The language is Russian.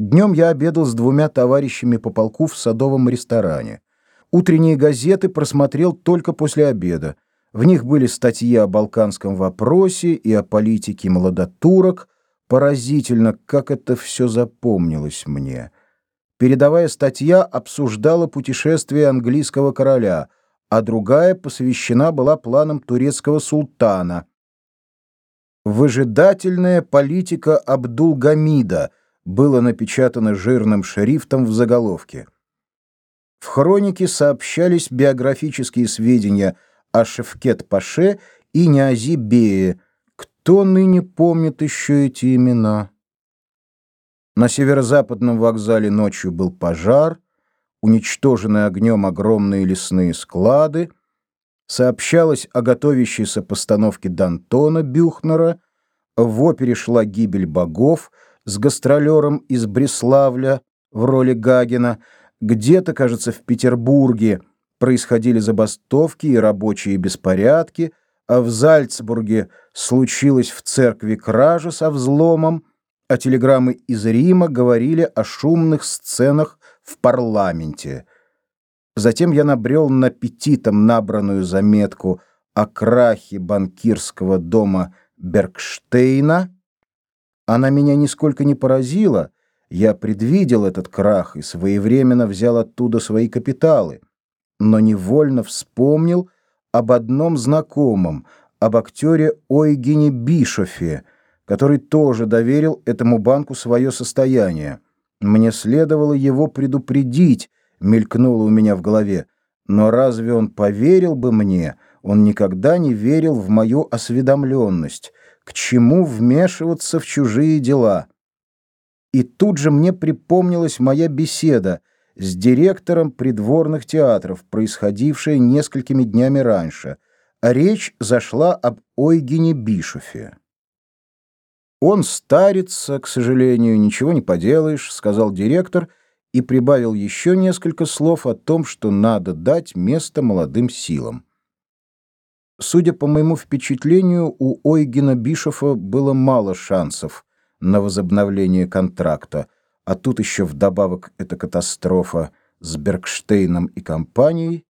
Днем я обедал с двумя товарищами по полку в садовом ресторане. Утренние газеты просмотрел только после обеда. В них были статьи о балканском вопросе и о политике молодотурок. Поразительно, как это все запомнилось мне. Передовая статья обсуждала путешествие английского короля, а другая посвящена была планам турецкого султана. Выжидательная политика Абдулгамида было напечатано жирным шрифтом в заголовке. В хронике сообщались биографические сведения о Шевкет-Паше и Ниази Бее. Кто ныне помнит еще эти имена? На северо-западном вокзале ночью был пожар, уничтожены огнем огромные лесные склады, сообщалось о готовящейся постановке Д'Антона Бюхнера, в опере шла гибель богов с гастролером из Бреславля в роли Гагина, где-то, кажется, в Петербурге происходили забастовки и рабочие беспорядки, а в Зальцбурге случилось в церкви кража со взломом, а телеграммы из Рима говорили о шумных сценах в парламенте. Затем я набрел на петитом набранную заметку о крахе банкирского дома Бергштейна. Она меня нисколько не поразила. Я предвидел этот крах и своевременно взял оттуда свои капиталы, но невольно вспомнил об одном знакомом, об актере Ойгене Бишофе, который тоже доверил этому банку свое состояние. Мне следовало его предупредить, мелькнуло у меня в голове. Но разве он поверил бы мне? Он никогда не верил в мою осведомленность. К чему вмешиваться в чужие дела? И тут же мне припомнилась моя беседа с директором придворных театров, происходившая несколькими днями раньше. Речь зашла об Ойгене Бишофе. Он старится, к сожалению, ничего не поделаешь, сказал директор и прибавил еще несколько слов о том, что надо дать место молодым силам. Судя по моему впечатлению, у Ойгена Бишофа было мало шансов на возобновление контракта, а тут еще вдобавок эта катастрофа с Бергштейном и компанией,